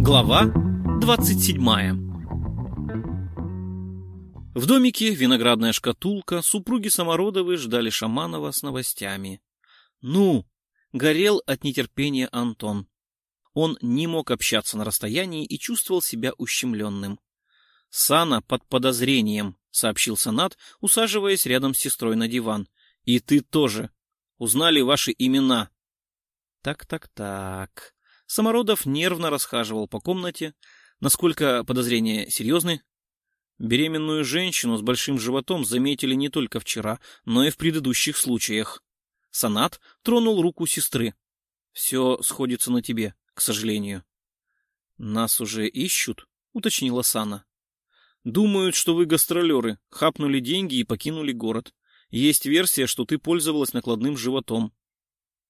Глава 27 В домике «Виноградная шкатулка» супруги Самородовы ждали Шаманова с новостями. «Ну!» — горел от нетерпения Антон. Он не мог общаться на расстоянии и чувствовал себя ущемленным. «Сана под подозрением», — сообщил Санат, усаживаясь рядом с сестрой на диван. «И ты тоже. Узнали ваши имена». «Так-так-так...» Самородов нервно расхаживал по комнате. Насколько подозрения серьезны? Беременную женщину с большим животом заметили не только вчера, но и в предыдущих случаях. Санат тронул руку сестры. «Все сходится на тебе, к сожалению». «Нас уже ищут?» — уточнила Сана. «Думают, что вы гастролеры, хапнули деньги и покинули город. Есть версия, что ты пользовалась накладным животом».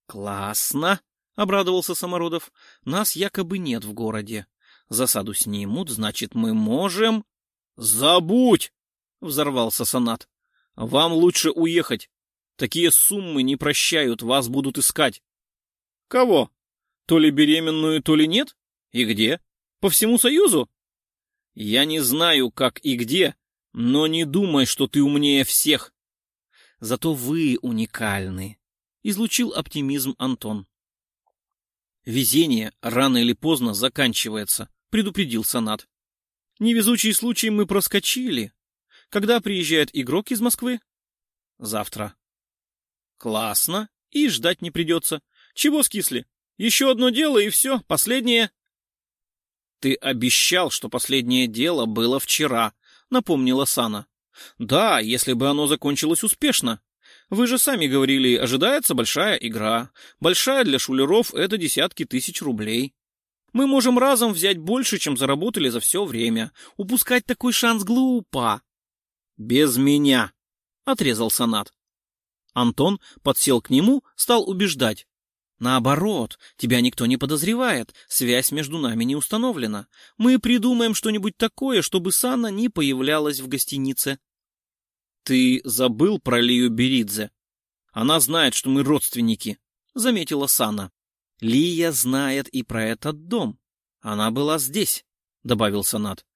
«Классно!» — обрадовался Самородов. — Нас якобы нет в городе. Засаду снимут, значит, мы можем... — Забудь! — взорвался Санат. — Вам лучше уехать. Такие суммы не прощают, вас будут искать. — Кого? То ли беременную, то ли нет? И где? По всему Союзу? — Я не знаю, как и где, но не думай, что ты умнее всех. — Зато вы уникальны, — излучил оптимизм Антон. Везение рано или поздно заканчивается, предупредил Санат. Невезучий случай мы проскочили. Когда приезжает игрок из Москвы? Завтра. Классно. И ждать не придется. Чего скисли? Еще одно дело и все, последнее. Ты обещал, что последнее дело было вчера, напомнила Сана. Да, если бы оно закончилось успешно. Вы же сами говорили, ожидается большая игра. Большая для шулеров — это десятки тысяч рублей. Мы можем разом взять больше, чем заработали за все время. Упускать такой шанс глупо. Без меня, — отрезал Санат. Антон подсел к нему, стал убеждать. Наоборот, тебя никто не подозревает, связь между нами не установлена. Мы придумаем что-нибудь такое, чтобы Сана не появлялась в гостинице. «Ты забыл про Лию Беридзе? Она знает, что мы родственники», — заметила Сана. «Лия знает и про этот дом. Она была здесь», — добавил Санат.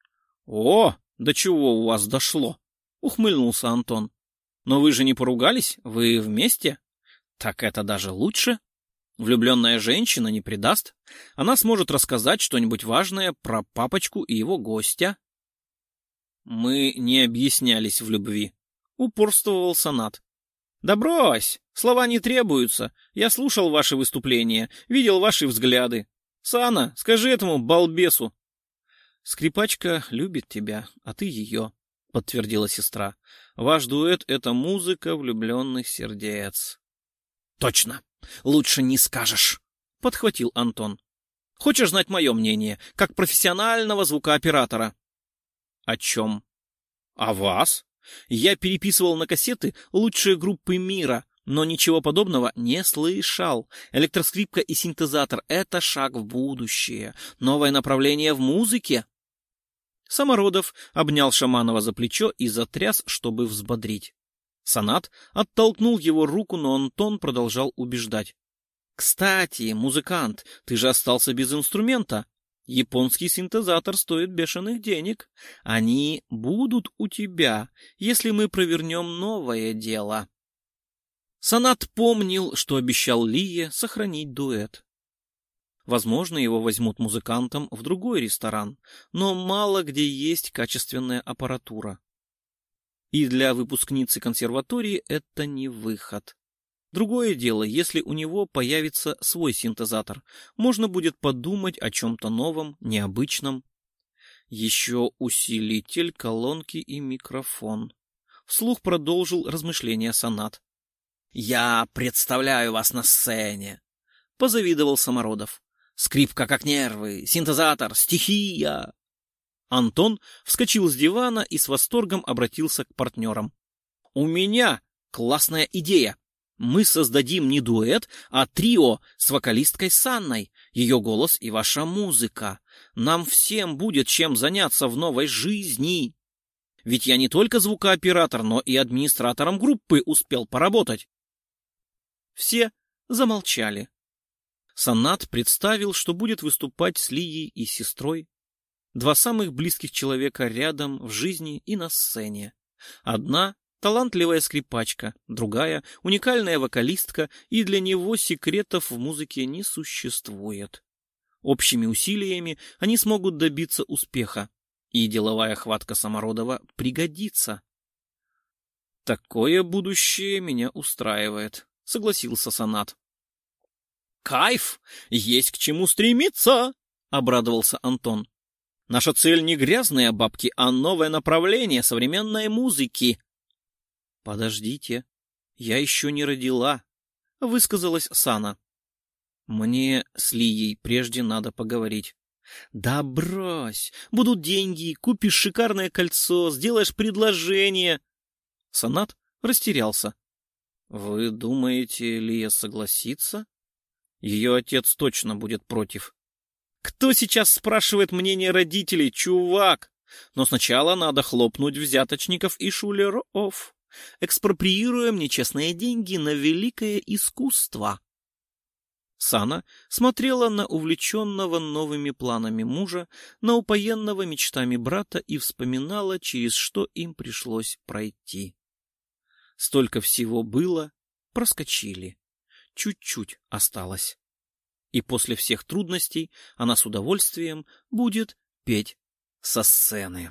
«О, до чего у вас дошло?» — ухмыльнулся Антон. «Но вы же не поругались? Вы вместе?» «Так это даже лучше. Влюбленная женщина не предаст. Она сможет рассказать что-нибудь важное про папочку и его гостя». «Мы не объяснялись в любви», — упорствовал Санат. «Да брось! Слова не требуются. Я слушал ваши выступления, видел ваши взгляды. Сана, скажи этому балбесу!» «Скрипачка любит тебя, а ты ее», — подтвердила сестра. «Ваш дуэт — это музыка влюбленных сердец». «Точно! Лучше не скажешь!» — подхватил Антон. «Хочешь знать мое мнение, как профессионального звукооператора?» «О чем?» «О вас?» Я переписывал на кассеты лучшие группы мира, но ничего подобного не слышал. Электроскрипка и синтезатор — это шаг в будущее, новое направление в музыке. Самородов обнял Шаманова за плечо и затряс, чтобы взбодрить. Санат оттолкнул его руку, но Антон продолжал убеждать. — Кстати, музыкант, ты же остался без инструмента. Японский синтезатор стоит бешеных денег. Они будут у тебя, если мы провернем новое дело. Санат помнил, что обещал Лие сохранить дуэт. Возможно, его возьмут музыкантом в другой ресторан, но мало где есть качественная аппаратура. И для выпускницы консерватории это не выход. Другое дело, если у него появится свой синтезатор, можно будет подумать о чем-то новом, необычном. Еще усилитель, колонки и микрофон. Вслух продолжил размышления сонат. «Я представляю вас на сцене», — позавидовал Самородов. «Скрипка как нервы, синтезатор, стихия». Антон вскочил с дивана и с восторгом обратился к партнерам. «У меня классная идея!» Мы создадим не дуэт, а трио с вокалисткой Санной, ее голос и ваша музыка. Нам всем будет чем заняться в новой жизни. Ведь я не только звукооператор, но и администратором группы успел поработать. Все замолчали. Санат представил, что будет выступать с Лией и сестрой. Два самых близких человека рядом в жизни и на сцене. Одна — талантливая скрипачка, другая — уникальная вокалистка, и для него секретов в музыке не существует. Общими усилиями они смогут добиться успеха, и деловая хватка Самородова пригодится. «Такое будущее меня устраивает», — согласился Санат. «Кайф! Есть к чему стремиться!» — обрадовался Антон. «Наша цель не грязные бабки, а новое направление современной музыки». «Подождите, я еще не родила», — высказалась Сана. «Мне с Лией прежде надо поговорить». «Да брось! Будут деньги, купишь шикарное кольцо, сделаешь предложение!» Санат растерялся. «Вы думаете, Лия согласится?» Ее отец точно будет против. Кто сейчас спрашивает мнение родителей, чувак? Но сначала надо хлопнуть взяточников и шулеров, экспроприируем нечестные деньги на великое искусство. Сана смотрела на увлеченного новыми планами мужа, на упоенного мечтами брата и вспоминала, через что им пришлось пройти. Столько всего было, проскочили чуть-чуть осталось. И после всех трудностей она с удовольствием будет петь со сцены.